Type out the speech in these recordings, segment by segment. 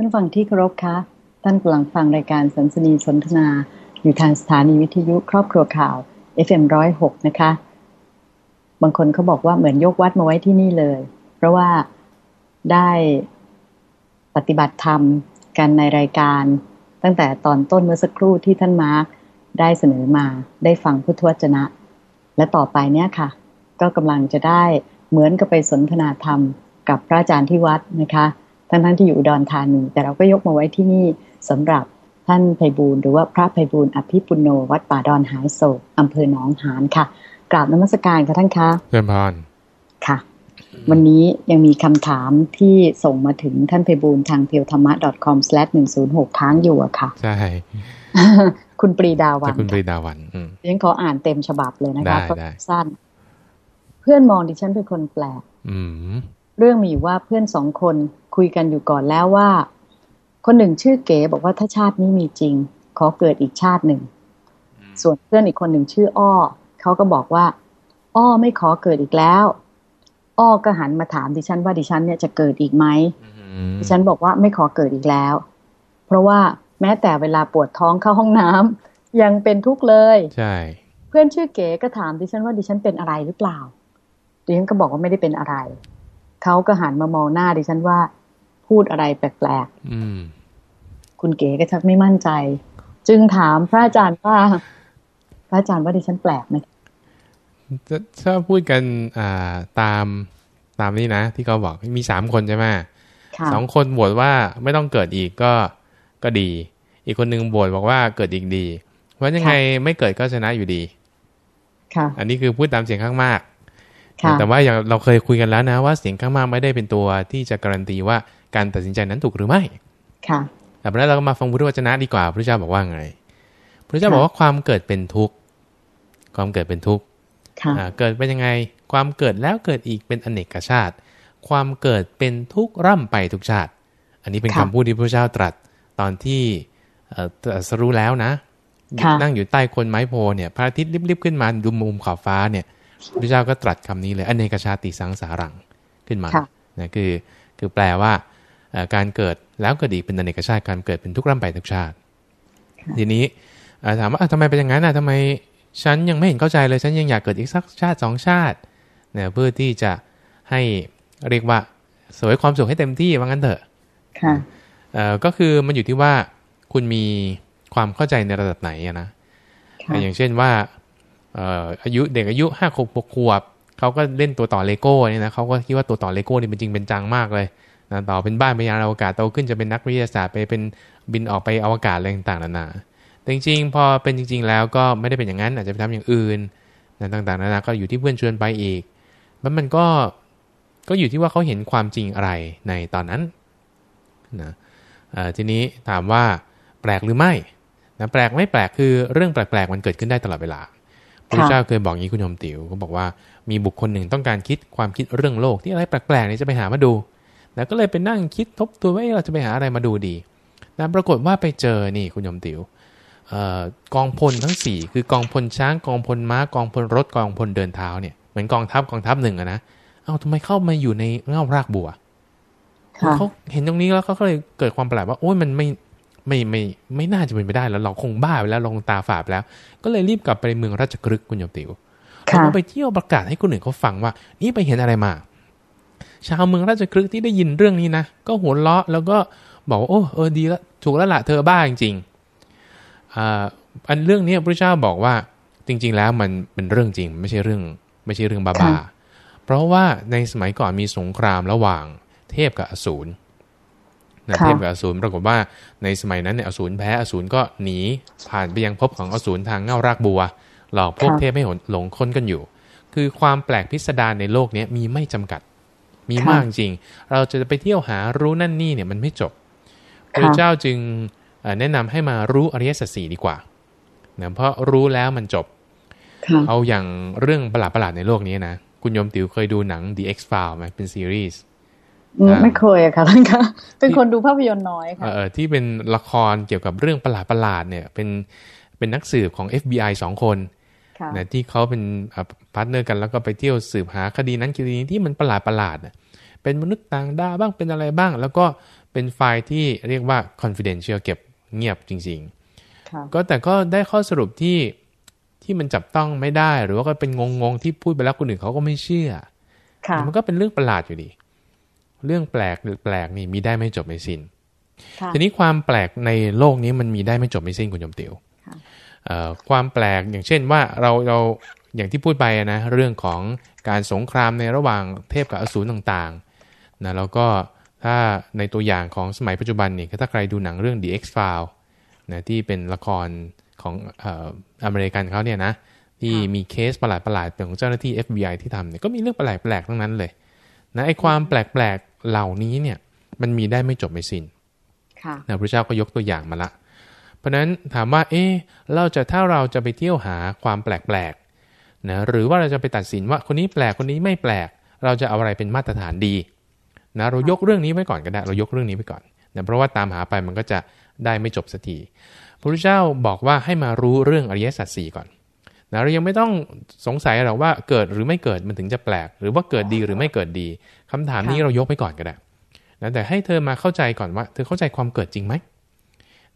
ท่านฟังที่เคารพคะท่านกำลังฟังรายการสันสนีสนทนา อยู่ทางสถานีวิทยุครอบครัวข่าว FM106 นะคะ บางคนเขาบอกว่าเหมือนยกวัดมาไว้ที่นี่เลย เพราะว่าได้ปฏิบัติธรรมกันในรายการ ตั้งแต่ตอนต้นเมื่อสักครู่ที่ท่านมาร์คได้เสนอมาได้ฟังพุทธวจนะ และต่อไปเนี้ยค่ะ ก็กำลังจะได้เหมือนกับไปสนทนาธรรมกับพระอาจารย์ที่วัดนะคะ ทั้งท่านที่อยู่อุดรธานีแต่เราก็ยกมาไว้ที่นี่สำหรับท่านไพบูลหรือว่าพระไพบูลอภิปุโนวัดป่าดอนหายโศกอำเภอหนองหานค่ะกราบนมัสการค่ะท่านคะเพื่อนพรค่ะ วันนี้ยังมีคำถามที่ส่งมาถึงท่านไพบูลทางเพียวธรรมะ .com/ 106 ค้างอยู่อะค่ะใช่คุณปรีดาวันคุณปรีดาวันยังขออ่านเต็มฉบับเลยนะคะเพราะสั้น เพื่อนมองดิฉันเป็นคนแปลกเรื่องมีอยู่ว่าเพื่อนสองคน คุยกันอยู่ก่อนแล้วว่า คนหนึ่งชื่อเก๋บอกว่าถ้าชาตินี้มีจริง ขอเกิดอีกชาติหนึ่ง ส่วนเพื่อนอีกคนหนึ่งชื่ออ้อเขาก็บอกว่า อ้อไม่ขอเกิดอีกแล้ว อ้อก็หันมาถามดิฉันว่าดิฉันเนี่ยจะเกิดอีกไหมดิฉันบอกว่าไม่ขอเกิดอีกแล้ว เพราะว่าแม้แต่เวลาปวดท้องเข้าห้องน้ำยังเป็นทุกข์เลยใช่เพื่อนชื่อเก๋ก็ถามดิฉันว่าดิฉันเป็นอะไรหรือเปล่าดิฉันก็บอกว่าไม่ได้เป็นอะไร เขาก็หันมามองหน้าดิฉันว่า พูดอะไรแปลกๆคุณเก๋ก็ชักไม่มั่นใจ จึงถามพระอาจารย์ว่า พระอาจารย์ว่าดิฉันแปลกไหมถ้าพูดกันอ่าตามตามนี้นะ ที่เขาบอกมีสามคนใช่ไหมสองคนบวชว่าไม่ต้องเกิดอีกก็ก็ดี อีกคนหนึ่งบวชบอกว่าเกิดอีกดีเพราะยังไงไม่เกิดก็ชนะอยู่ดีค่ะ อันนี้คือพูดตามเสียงข้างมาก แต่ว่าอย่างเราเคยคุยกันแล้วนะว่าเสียงข้างมากไม่ได้เป็นตัวที่จะการันตีว่า การตัดสินใจนั้นถูกหรือไม่ ค่ะแต่แล้วเราก็มาฟังพุทธวจนะดีกว่าพระเจ้าบอกว่าไงพระเจ้าบอกว่าความเกิดเป็นทุกข์ ความเกิดเป็นทุกข์เกิดเป็นยังไง ความเกิดแล้วเกิดอีกเป็นอเนกชาติ ความเกิดเป็นทุกข์ร่ำไปทุกชาติ อันนี้เป็นคำพูดที่พระเจ้าตรัสตอนที่สรู้แล้วนะ นั่งอยู่ใต้คนไม้โพเนี่ยพระอาทิตย์ริบๆขึ้นมาดูมุมขอบฟ้าเนี่ยพระเจ้าก็ตรัสคำนี้เลยอเนกชาติสังสารังขึ้นมานะคือคือแปลว่า การเกิดแล้วเกิดอีกเป็นอเนกชาติการเกิดเป็นทุกร่ำไปทุกชาติ ทีนี้ถามว่าทำไมเป็นอย่างนั้นอะทำไมฉันยังไม่เห็นเข้าใจเลยฉันยังอยากเกิดอีกสักชาติสองชาติเนี่ยเพื่อที่จะให้เรียกว่าเสวยความสุขให้เต็มที่ว่างั้นเถอะค่ะก็คือมันอยู่ที่ว่าคุณมีความเข้าใจในระดับไหนนะอย่างเช่นว่าอายุเด็กอายุห้าขวบหกขวบเขาก็เล่นตัวต่อเลโก้เนี่ยนะเขาก็คิดว่าตัวต่อเลโก้นี่เป็นจริงเป็นจังมากเลยนะ ต่อเป็นบ้านเป็นยานอวกาศโตขึ้นจะเป็นนักวิทยาศาสตร์ไปเป็นบินออกไปอวกาศอะไรต่างๆนานาแต่จริงๆ พอเป็นจริง ๆ แล้วก็ไม่ได้เป็นอย่างนั้นอาจจะไปทำอย่างอื่นนะต่างๆนานาก็อยู่ที่เพื่อนชวนไปอีกมันมันก็ก็อยู่ที่ว่าเขาเห็นความจริงอะไรในตอนนั้นนะทีนี้ถามว่าแปลกหรือไม่นะแปลกไม่แปลกคือเรื่องแปลกๆมันเกิดขึ้นได้ตลอดเวลาพระเจ้าเคยบอกงี้คุณโยมติ๋วก็บอกว่ามีบุคคลหนึ่งต้องการคิดความคิดเรื่องโลกที่อะไรแปลกๆนี่จะไปหามาดู แล้วก็เลยไปนั่งคิดทบทวนว่าเราจะไปหาอะไรมาดูดีนะปรากฏว่าไปเจอนี่คุณโยมติ๋วกองพลทั้งสี่คือกองพลช้างกองพลม้ากองพลรถกองพลเดินเท้าเนี่ยเหมือนกองทัพกองทัพหนึ่งอะนะเอาทำไมเข้ามาอยู่ในเง่ารากบัวเขาเห็นตรงนี้แล้วเขาก็เลยเกิดความแปลกว่าโอ้ยมันไม่ไม่ไม่ไม่น่าจะเป็นไปได้แล้วเราคงบ้าไปแล้วลงตาฝาดไปแล้ว ก็เลยรีบกลับไปเมืองราชกฤห์คุณโยมติวแล้วก็ไปเที่ยวประกาศให้คนอื่นเขาฟังว่า นี่ไปเห็นอะไรมา ชาวเมืองราชกฤห์ที่ได้ยินเรื่องนี้นะ ก็หัวเราะแล้วก็บอกว่าโอ้เออดีแล้วถูกแล้วละเธอบ้าจริงๆอ่าอันเรื่องนี้พระเจ้าบอกว่าจริง ๆ แล้วมันเป็นเรื่องจริง ไม่ใช่เรื่อง ไม่ใช่เรื่องบ้าๆเพราะว่าในสมัยก่อนมีสงครามระหว่างเทพกับอสูรนะเทพกับอสูรปรากฏว่าในสมัยนั้นเนี่ยอสูรแพ้อสูรก็หนีผ่านไปยังภพของอสูรทางเง่ารากบัว หลอกพวกเทพให้หลงค้นกันอยู่ คือความแปลกพิสดารในโลกนี้มีไม่จำกัด มีมากจริง เราจะไปเที่ยวหารู้นั่นนี่เนี่ยมันไม่จบพระเจ้าจึงแนะนำให้มารู้อริยสัจสี่ดีกว่าเนะเพราะรู้แล้วมันจบ เอาอย่างเรื่องประหลาดประหลาดในโลกนี้นะ คุณยมติ๋วเคยดูหนัง The X File ไหมเป็นซีรีส์ไม่เคยอะค่ะท่านคะเป็นคนดูภาพยนตร์น้อยค่ะเออที่เป็นละครเกี่ยวกับเรื่องประหลาดประหลาดเนี่ย เป็นเป็นนักสืบของ FBI สองคน นะที่เขาเป็น partner กันแล้วก็ไปเที่ยวสืบหาคดีนั้นคดีนี้ที่มันประหลาดประหลาดเป็นมนุษย์ต่างดาวบ้างเป็นอะไรบ้าง แล้วก็ไปเป็นไฟล์ที่เรียกว่า confidential เก็บเงียบจริงค่ะๆก็แต่ก็ได้ข้อสรุปที่ที่มันจับต้องไม่ได้ หรือว่าก็เป็นงงๆที่พูดไปแล้วคนอื่นเขาก็ไม่เชื่อค่ะมันก็เป็นเรื่องประหลาดอยู่ดี เรื่องแปลกหรือแปลกนี่มีได้ไม่จบไม่สิ้นค่ะทีนี้ความแปลกในโลกนี้มันมีได้ไม่จบไม่สิ้นคุณโยมติว ค่ะเอ่อความแปลกอย่างเช่นว่าเราเราอย่างที่พูดไปอะนะเรื่องของการสงครามในระหว่างเทพกับอสูรต่างๆนะแล้วก็ถ้าในตัวอย่างของสมัยปัจจุบันเนี่ยถ้าใครดูหนังเรื่อง The X File นะที่เป็นละครของเอ่ออเมริกันเขาเนี่ยนะที่มีเคสประหลาดๆเป็นของเจ้าหน้าที่ FBI ที่ทำเนี่ยก็มีเรื่องแปลกๆทั้งนั้นเลยนะไอ้ความแปลกๆเหล่านี้เนี่ยมันมีได้ไม่จบไม่สิ้นค่ะนะพระเจ้าก็ยกตัวอย่างมาละ เพราะฉะนั้นถามว่า เอ๊ะเราจะถ้าเราจะไปเที่ยวหาความแปลกๆนะหรือว่าเราจะไปตัดสินว่าคนนี้แปลกคนนี้ไม่แปลก เราจะเอาอะไรเป็นมาตรฐานดีนะเรายกเรื่องนี้ไว้ก่อนก็ได้เรายกเรื่องนี้ไว้ก่อนนะเพราะว่าตามหาไปมันก็จะได้ไม่จบสักทีพระพุทธเจ้าบอกว่าให้มารู้เรื่องอริยสัจสี่ก่อนนะเรายังไม่ต้องสงสัยหรอกว่าเกิดหรือไม่เกิดมันถึงจะแปลก หรือว่าเกิดดีหรือไม่เกิดดีคำถามนี้ค่ะเรายกไปก่อนก็ได้นะแต่ให้เธอมาเข้าใจก่อนว่า เธอเข้าใจความเกิดจริงไหม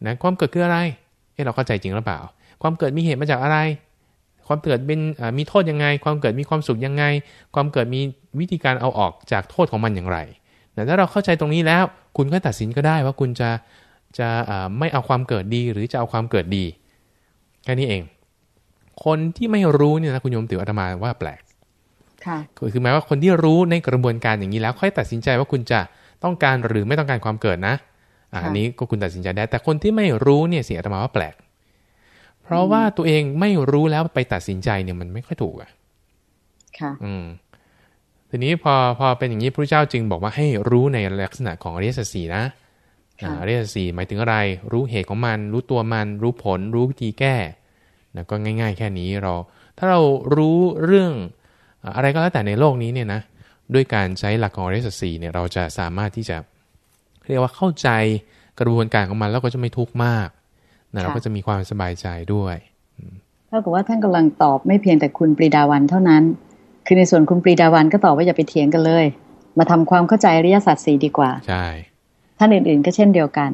นะความเกิดคืออะไรเอ๊ะเราเข้าใจจริงหรือเปล่า ความเกิดมีเหตุมาจากอะไร ความเกิดเป็นอ่ามีโทษยังไง ความเกิดมีความสุขยังไง ความเกิดมีวิธีการเอาออกจากโทษของมันอย่างไรแต่ถ้าเราเข้าใจตรงนี้แล้ว คุณก็ตัดสินก็ได้ว่าคุณจะจะอ่าไม่เอาความเกิดดีหรือจะเอาความเกิดดีแค่นี้เอง คนที่ไม่รู้เนี่ยนะคุณโยมติวอาตมาว่าแปลกค่ะคือคือหมายว่าคนที่รู้ในกระบวนการอย่างนี้แล้ว ค่อยตัดสินใจว่าคุณจะต้องการหรือไม่ต้องการความเกิดนะ อะค่ะอันนี้ก็คุณตัดสินใจได้ แต่คนที่ไม่รู้เนี่ยเสียอาตมาว่าแปลก เพราะว่าตัวเองไม่รู้แล้วไปตัดสินใจเนี่ยมันไม่ค่อยถูกอะ ค่ะ อืม ทีนี้พอพอเป็นอย่างนี้พระเจ้าจึงบอกว่าให้รู้ในลักษณะของอริยสัจสี่นะค่ะอ่าอริยสัจสี่หมายถึงอะไร รู้เหตุของมัน รู้ตัวมัน รู้ผล รู้วิธีแก้นะก็ง่าย ๆ แค่นี้เรา ถ้าเรารู้เรื่องอ่าอะไรก็แล้วแต่ในโลกนี้เนี่ยนะด้วยการใช้หลักของอริยสัจสี่เนี่ยเราจะสามารถที่จะ เรียกว่าเข้าใจกระบวนการของมันแล้วก็จะไม่ทุกข์มากนะเราก็จะมีความสบายใจด้วยเท่ากับว่าท่านกำลังตอบไม่เพียงแต่คุณปรีดาวันเท่านั้น คือในส่วนคุณปรีดาวันก็ตอบว่าอย่าไปเถียงกันเลย มาทำความเข้าใจอริยสัจสี่ดีกว่า ใช่ ท่านอื่นๆก็เช่นเดียวกัน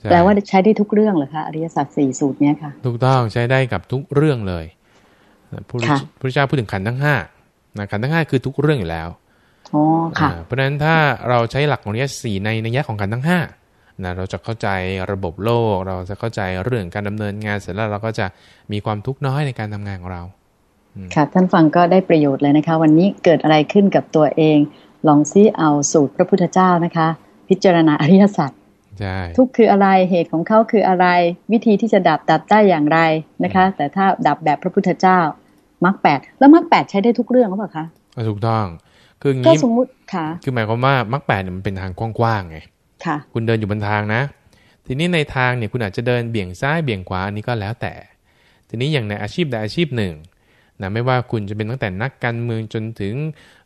ใช่แปลว่าใช้ได้ทุกเรื่องเหรอคะอริยสัจสี่สูตรเนี้ยค่ะ ถูกต้องใช้ได้กับทุกเรื่องเลยพระค่ะพุทธเจ้าพูดถึงขันธ์ทั้งห้านะขันธ์ทั้งห้าคือทุกเรื่องอยู่แล้ว อ๋อค่ะอ่าเพราะฉะนั้นถ้าเราใช้หลักของอริยสัจสี่ในในแง่ของขันธ์ทั้งห้านะเราจะเข้าใจระบบโลก เราจะเข้าใจเรื่องการดำเนินงานเสร็จแล้วเราก็จะมีความทุกข์น้อยในการทำงานของเรา ค่ะท่านฟังก็ได้ประโยชน์เลยนะคะ วันนี้เกิดอะไรขึ้นกับตัวเอง ลองซิเอาสูตรพระพุทธเจ้านะคะ พิจารณาอริยสัจใช่ทุกข์คืออะไรเหตุของเขาคืออะไร วิธีที่จะดับดับได้อย่างไรนะคะ แต่ถ้าดับแบบพระพุทธเจ้ามรรคแปดแล้วมรรคแปดใช้ได้ทุกเรื่องหรือเปล่าคะก็ถูกต้อง คืออย่างก็นี้สมมุติค่ะ คือหมายความว่ามรรคแปดเนี่ยมันเป็นทางกว้างๆไงค่ะ คุณเดินอยู่บนทางนะ ทีนี้ในทางเนี่ยคุณอาจจะเดินเบี่ยงซ้ายเบี่ยงขวาอันนี้ก็แล้วแต่ ทีนี้อย่างในอาชีพใดอาชีพหนึ่งนะไม่ว่าคุณจะเป็นตั้งแต่นักการเมืองจนถึง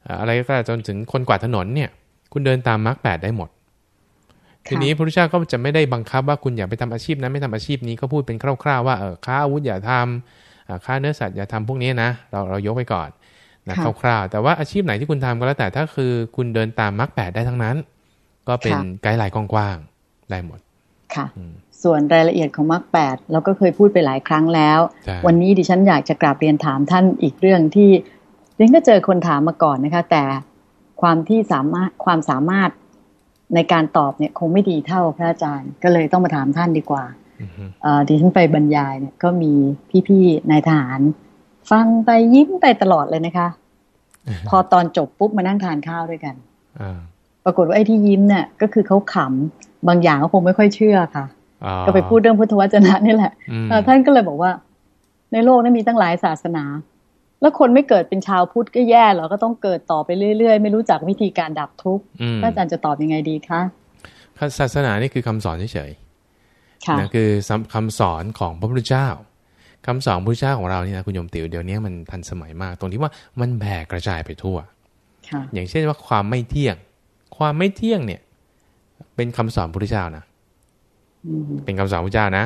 เอ่ออะไรก็จนถึงคนกวาดถนนเนี่ย คุณเดินตามมรรคแปดได้หมด ทีนี้พระพุทธเจ้าก็จะไม่ได้บังคับว่าคุณอยากไปทำอาชีพนั้นไม่ทำอาชีพนี้ก็พูดเป็นคร่าวๆว่าเออค้าอาวุธอย่าทำเอ่อค้าเนื้อสัตว์อย่าทำพวกนี้นะเราเรายกไว้ก่อน นะค่ะคร่าวๆแต่ว่าอาชีพไหนที่คุณทำก็แล้วแต่ถ้าคือคุณเดินตามมรรคแปดได้ทั้งนั้น ก็เป็นค่ะไกด์ไลน์กว้างๆได้หมดค่ะอืมส่วนรายละเอียดของมรรคแปดเราก็เคยพูดไปหลายครั้งแล้วใช่วันนี้ดิฉันอยากจะกราบเรียนถามท่านอีกเรื่องที่ดิฉันก็เจอคนถามมาก่อนนะคะ แต่ความที่สามารถความสามารถในการตอบเนี่ยคงไม่ดีเท่าพระอาจารย์ ก็เลยต้องมาถามท่านดีกว่าอือฮึเอ่อดิฉันไปบรรยายเนี่ยก็มีพี่ๆนายทหาร ฟังไปยิ้มไปตลอดเลยนะคะ พอตอนจบปุ๊บมานั่งทานข้าวด้วยกันอ่าปรากฏว่าไอ้ที่ยิ้มเนี่ยก็คือเขาขำบางอย่างเขาคงไม่ค่อยเชื่อค่ะอ๋อก็ไปพูดเรื่องพุทธวจนะนี่แหละอืมเอ่อท่านก็เลยบอกว่า ในโลกนี้มีตั้งหลายศาสนา แล้วคนไม่เกิดเป็นชาวพุทธก็แย่เหรอก็ต้องเกิดต่อไปเรื่อยๆ ไม่รู้จักวิธีการดับทุกข์อืมพระอาจารย์จะตอบยังไงดีคะศาสนานี่คือคำสอนเฉยค่ะๆนะคือคำสอนของพระพุทธเจ้า คำสอนพระพุทธเจ้าของเรานี่นะคุณโยมติ๋วเดี๋ยวนี้มันทันสมัยมาก ตรงที่ว่ามันแผ่กระจายไปทั่วค่ะอย่างเช่นว่าความไม่เที่ยง ความไม่เที่ยงเนี่ย เป็นคำสอนพระพุทธเจ้านะอืมเป็นคำสอนพระพุทธเจ้านะ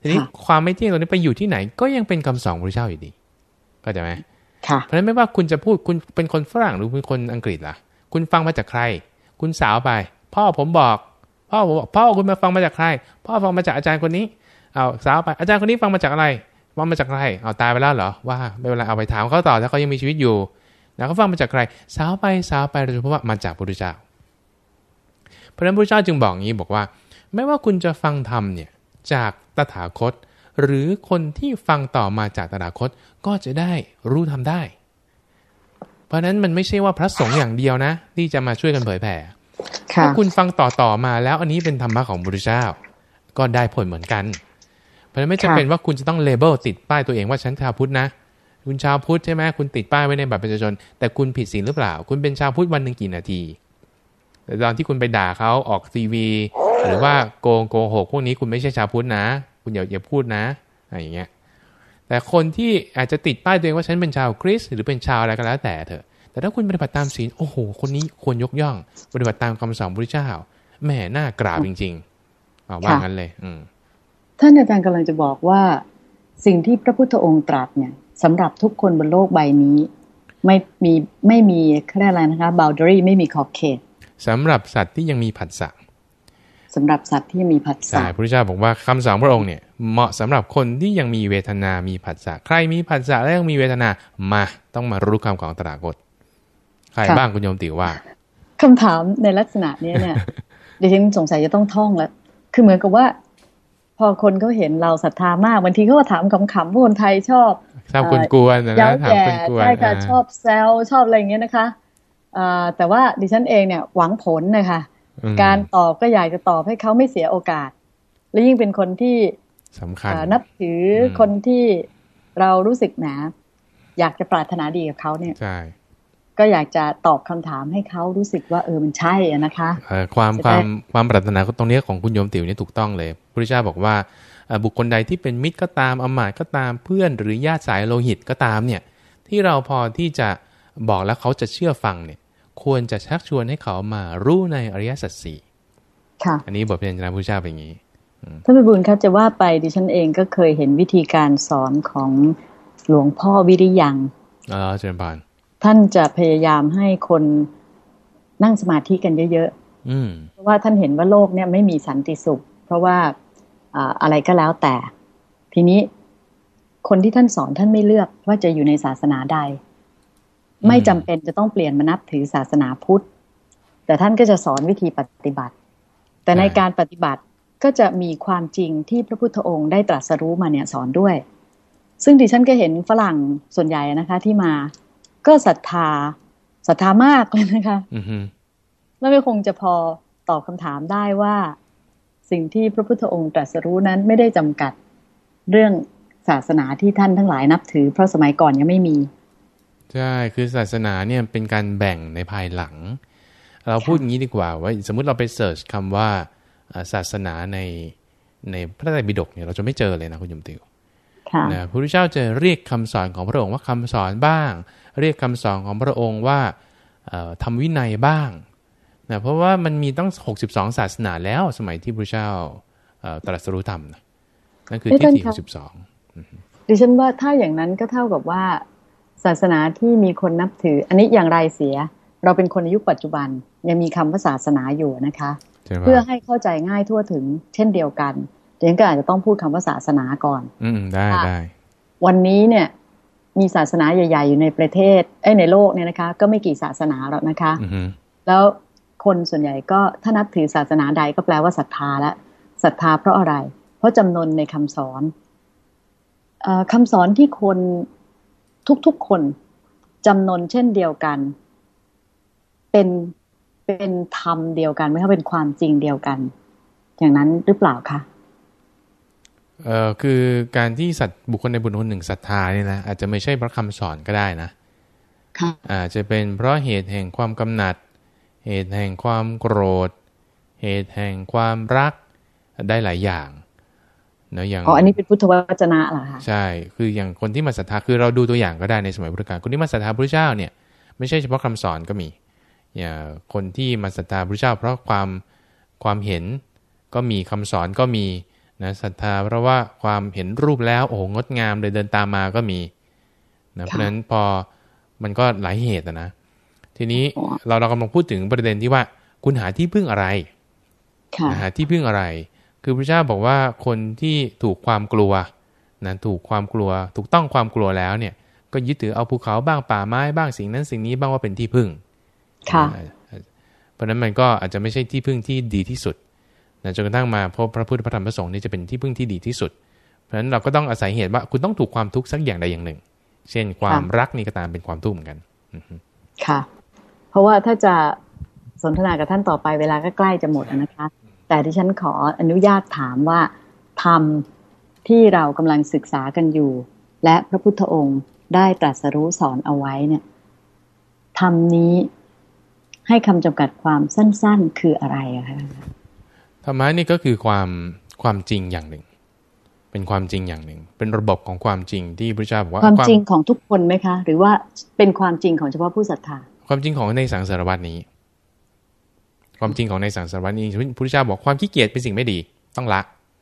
ทีนี้ค่ะความไม่เที่ยงตรงนี้ไปอยู่ที่ไหน ก็ยังเป็นคำสอนพระพุทธเจ้าอยู่ดีเข้าใจไหมค่ะเพราะฉะนั้นไม่ว่าคุณจะพูดคุณเป็นคนฝรั่งหรือเป็นคนอังกฤษล่ะ คุณฟังมาจากใคร คุณสาวไป พ่อผมบอกพ่อบอกพ่อคุณมาฟังมาจากใคร พ่อฟังมาจากอาจารย์คนนี้เอาสาวไปอาจารย์คนนี้ฟังมาจากอะไร ฟังมาจากใครเอาตายไปแล้วเหรอว่าไม่เป็นไรเอาไปถามเขาต่อถ้าเขายังมีชีวิตอยู่นะเขาฟังมาจากใครสาวไปสาวไปเราจะพบว่ามาจากพระพุทธเจ้าเพราะฉะนั้นพระเจ้าจึงบอกงี้บอกว่า ไม่ว่าคุณจะฟังธรรมเนี่ยจากตถาคต หรือคนที่ฟังต่อมาจากตถาคตก็จะได้รู้ทำได้ เพราะนั้นมันไม่ใช่ว่าพระสงฆ์อย่างเดียวนะ ที่จะมาช่วยกันเผยแผ่ถ้าคุณฟังต่อต่อมาแล้วอันนี้เป็นธรรมะของพระพุทธเจ้า ก็ได้ผลเหมือนกัน เพราะนั้นไม่จำเป็นว่าคุณจะต้องเลเบลติดป้ายตัวเองว่าฉันชาวพุทธนะ คุณชาวพุทธใช่ไหมคุณติดป้ายไว้ในบัตรประชาชน แต่คุณผิดศีลหรือเปล่า คุณเป็นชาวพุทธวันหนึ่งกี่นาทีแต่ตอนที่คุณไปด่าเขาออกทีวี หรือว่าโกงโกหกพวกนี้คุณไม่ใช่ชาวพุทธนะ คุณอย่าอย่าพูดนะอะไรอย่างเงี้ยแต่คนที่อาจจะติดป้ายตัวเองว่าฉันเป็นชาวคริสต์หรือเป็นชาวอะไรก็แล้วแต่เถอะ แต่ถ้าคุณปฏิบัติตามศีลโอ้โห คนนี้ควรยกย่อง ปฏิบัติตามคำสอนพระพุทธเจ้าแหมน่ากราบจริงๆเอาว่างั้นเลย อืม ท่านอาจารย์กำลังจะบอกว่า สิ่งที่พระพุทธองค์ตรัสเนี่ยสำหรับทุกคนบนโลกใบนี้ ไม่มีไม่มีแค่อะไรนะคะ boundary ไม่มีขอบเขตสำหรับสัตว์ที่ยังมีผัสสะสำหรับสัตว์ที่มีผัสใช่สะพระพุทธเจ้าบอกว่าคำสอนพระองค์เนี่ยเหมาะสำหรับคนที่ยังมีเวทนา มีผัสสะ ใครมีผัสสะและยังมีเวทนา มาต้องมารู้คำของตถาคตใครบ้างคุณโยมติว่าคำถามในลักษณะนี้เนี่ยดิฉันสงสัยจะต้องท่องแล้ว คือเหมือนกับว่า พอคนเขาเห็นเราศรัทธามากบางทีเขาก็ถามขำๆพวกคนไทยชอบชอบกวนๆนะเย้าถามแก่กวนๆใช่ค่ะาชอบแซวชอบอะไรอย่างเงี้ยนะคะอ่าแต่ว่าดิฉันเองเนี่ยหวังผลนะคะอืมการตอบก็อยากจะตอบให้เขาไม่เสียโอกาส และยิ่งเป็นคนที่สำคัญอ่านับถืออมคนที่เรารู้สึกหนา อยากจะปรารถนาดีกับเขาเนี่ยใช่ก็อยากจะตอบคำถามให้เขารู้สึกว่าเออมันใช่อะนะคะเอ่อความจะคได้วามความปรารถนาตรงเนี้ยของคุณโยมติ๋วนี่ถูกต้องเลย พระพุทธเจ้าบอกว่าเอ่อบุคคลใดที่เป็นมิตรก็ตามอมาตย์ก็ตามเพื่อนหรือญาติสายโลหิตก็ตามเนี่ยที่เราพอที่จะบอกแล้วเขาจะเชื่อฟังเนี่ย ควรจะชักชวนให้เขามารู้ในอริยสัจสี่ค่ะ อันนี้บทเรียนจากพระพุทธเจ้าเป็นอย่างนี้ท่านพิบูลครับจะว่าไปดิฉันเองก็เคยเห็นวิธีการสอนของหลวงพ่อวิริยังเออเจริญพรท่านจะพยายามให้คนนั่งสมาธิกันเยอะอืมๆเพราะว่าท่านเห็นว่าโลกเนี่ยไม่มีสันติสุข เพราะว่า อ่าอะไรก็แล้วแต่ ทีนี้คนที่ท่านสอนท่านไม่เลือกว่าจะอยู่ในศาสนาใดอืมไม่จำเป็นจะต้องเปลี่ยนมานับถือศาสนาพุทธ แต่ท่านก็จะสอนวิธีปฏิบัติ แต่ในการปฏิบัติก็จะมีความจริงที่พระพุทธองค์ได้ตรัสรู้มาเนี่ยสอนด้วย ซึ่งดิฉันก็เห็นฝรั่งส่วนใหญ่นะคะ ที่มาก็ศรัทธาศรัทธามากเลยนะคะอือฮึแล้วไม่คงจะพอตอบคำถามได้ว่า สิ่งที่พระพุทธองค์ตรัสรู้นั้นไม่ได้จำกัดเรื่องศาสนาที่ท่านทั้งหลายนับถือ เพราะสมัยก่อนยังไม่มี ใช่ คือศาสนาเนี่ยเป็นการแบ่งในภายหลัง เราพูดอย่างนี้ดีกว่าว่า สมมุติเราไปเสิร์ชคำว่าอ่าศาสนาในในพระไตรปิฎกเนี่ยเราจะไม่เจอเลยนะคุณยมติวค่ะนะพระพุทธเจ้าจะเรียกคำสอนของพระองค์ว่าคำสอนบ้าง เรียกคำสอนของพระองค์ว่าเอ่อทำวินัยบ้าง นะเพราะว่ามันมีตั้ง 62 ศาสนาแล้ว สมัยที่พระเจ้าเอ่อตรัสรู้ธรรมนะนั่นคือเอ้ยที่ท่านที่คะ62ดิฉันว่าถ้าอย่างนั้นก็เท่ากับว่า ศาสนาที่มีคนนับถือ อันนี้อย่างไรเสีย เราเป็นคนในยุคปัจจุบันยังมีคำว่าศาสนาอยู่นะคะใช่ไหมเพื่อให้เข้าใจง่ายทั่วถึง เช่นเดียวกันดิฉันก็อาจจะต้องพูดคำว่าศาสนาก่อน อืมได้ค่ะได้วันนี้เนี่ย มีศาสนาใหญ่ ๆ อยู่ในประเทศ เอ้ยในโลกเนี่ยนะคะ ก็ไม่กี่ศาสนาหรอกนะคะอือฮึแล้ว คนส่วนใหญ่ก็ถ้านับถือศาสนาใดก็แปลว่าศรัทธาและศรัทธาเพราะอะไร เพราะจำนวนในคำสอนเออคำสอนที่คนทุกๆคนจำนวนเช่นเดียวกัน เป็นเป็นธรรมเดียวกันไหมคะเป็นความจริงเดียวกัน อย่างนั้นหรือเปล่าคะเอ่อคือการที่สัตว์บุคคลในบุญคนหนึ่งศรัทธาเนี่ยนะอาจจะไม่ใช่เพราะคำสอนก็ได้นะค่ะอาจจะเป็นเพราะเหตุแห่งความกำหนัด เหตุแห่งความโกรธ เหตุแห่งความรักได้หลายอย่างเนอะอย่างอ๋ออันนี้เป็นพุทธวจนะเหรอคะใช่ คืออย่างคนที่มาศรัทธาคือเราดูตัวอย่างก็ได้ในสมัยพุทธกาลคนที่มาศรัทธาพระเจ้าเนี่ยไม่ใช่เฉพาะคำสอนก็มีอย่างคนที่มาศรัทธาพระเจ้า เพราะความความเห็นก็มีคำสอนก็มีนะศรัทธาเพราะว่าความเห็นรูปแล้วโอ้โหงดงามเลยเดินตามมาก็มีนะเพราะฉะนั้นพอมันก็หลายเหตุอะนะ ทีนี้เราเรากำลังพูดถึงประเด็นที่ว่า คุณหาที่พึ่งอะไรนะฮะที่พึ่งอะไร คือพระเจ้าบอกว่าคนที่ถูกความกลัวนะถูกความกลัว ถูกต้องความกลัวแล้วเนี่ย ก็ยึดถือเอาภูเขาบ้างป่าไม้บ้างสิ่งนั้นสิ่งนี้บ้างว่าเป็นที่พึ่ง ค่ะ เพราะนั้นมันก็อาจจะไม่ใช่ที่พึ่งที่ดีที่สุดนะจนกระทั่งมาพบพระพุทธพระธรรมพระสงฆ์นี่จะเป็นที่พึ่งที่ดีที่สุด เพราะฉะนั้นเราก็ต้องอาศัยเหตุว่า คุณต้องถูกความทุกข์สักอย่างใดอย่างหนึ่ง เช่นความรักนี่ก็ตามเป็นความทุกข์เหมือนกันค่ะ เพราะว่าถ้าจะสนทนากับท่านต่อไปเวลาก็ใกล้จะหมดนะคะ แต่ที่ฉันขออนุญาตถามว่าธรรมที่เรากำลังศึกษากันอยู่ และพระพุทธองค์ได้ตรัสรู้สอนเอาไว้เนี่ยธรรมนี้ให้คำจำกัดความสั้นๆคืออะไรอะคะธรรมะนี่ก็คือความความจริงอย่างหนึ่ง เป็นความจริงอย่างหนึ่ง เป็นระบบของความจริงที่พระเจ้าบอกว่าความจริงของทุกคนไหมคะ หรือว่าเป็นความจริงของเฉพาะผู้ศรัทธา ความจริงของในสังสารวัตนี้ ความจริงของในสังสารวัตนี้พระพุทธเจ้าบอกความขี้เกียจเป็นสิ่งไม่ดี ต้องละ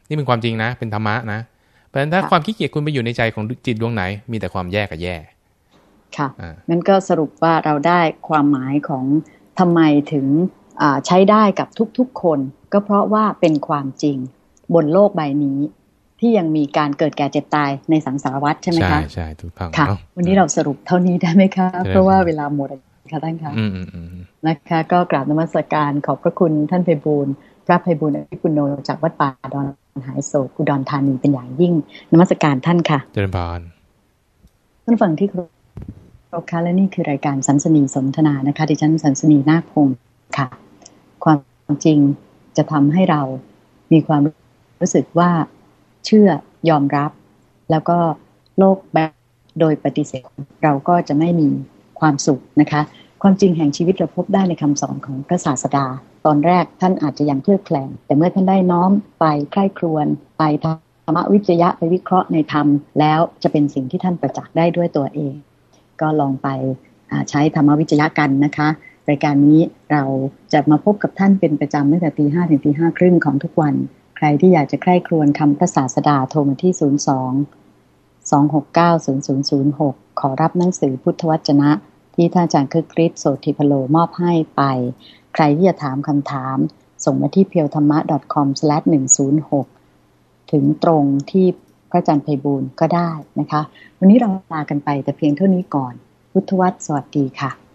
นี่เป็นความจริงนะ เป็นธรรมะนะ เพราะฉะนั้นถ้าความขี้เกียจคุณไปอยู่ในใจของจิตดวงไหน มีแต่ความแย่กับแย่ ค่ะงั้นก็สรุปว่าเราได้ความหมายของทำไมถึงใช้ได้กับทุกๆคน ก็เพราะว่าเป็นความจริงบนโลกใบนี้ที่ยังมีการเกิดแก่เจ็บตายในสังสารวัฏใช่ไหมคะ ใช่ใช่ถูกต้องค่ะ วันนี้เราสรุปเท่านี้ได้ไหมคะ เพราะว่าเวลาหมด ค่ะท่านคะนะคะ ก็กราบนมัสการขอบพระคุณท่านไพบูลพระไพบูลอภิปุโนจากวัดป่าดอนหายโศกอุดรธานีเป็นอย่างยิ่งนมัสการท่านค่ะ เจริญพรท่านฟังที่ครบค่ะและนี่คือรายการสันสนีสนทนานะคะดิฉันสันสนีนาคพงศ์ค่ะ ความจริงจะทำให้เรามีความรู้สึกว่าเชื่อยอมรับ แล้วก็โลกแบบโดยปฏิเสธเราก็จะไม่มี ความสุขนะคะ ความจริงแห่งชีวิตเราพบได้ในคำสอนของพระศาสดา ตอนแรกท่านอาจจะยังเคลือบแคลงแต่เมื่อท่านได้น้อมไปใคร่ครวญไปธรรมวิจยะไปวิเคราะห์ในธรรม แล้วจะเป็นสิ่งที่ท่านประจักษ์ได้ด้วยตัวเอง ก็ลองไปใช้ธรรมวิจยะกันนะคะรายการนี้เราจะมาพบกับท่านเป็นประจำตั้งแต่ตีห้ถึงตีห้าครึ่งของทุกวัน ใครที่อยากจะใคร่ครวญคำพระศาสดาโทรมาที่ 02 269 0006 ขอรับหนังสือพุทธวจนะ ที่ท่านอาจารย์คึกฤทธิ์โสติพโลมอบให้ไป ใครที่จะถามคำถาม ส่งมาที่เพียวธรรมะ .com/106 ถึงตรงที่พระอาจารย์ไพบูลก็ได้นะคะ วันนี้เราลากันไปแต่เพียงเท่านี้ก่อน พุทธวัตรสวัสดีค่ะ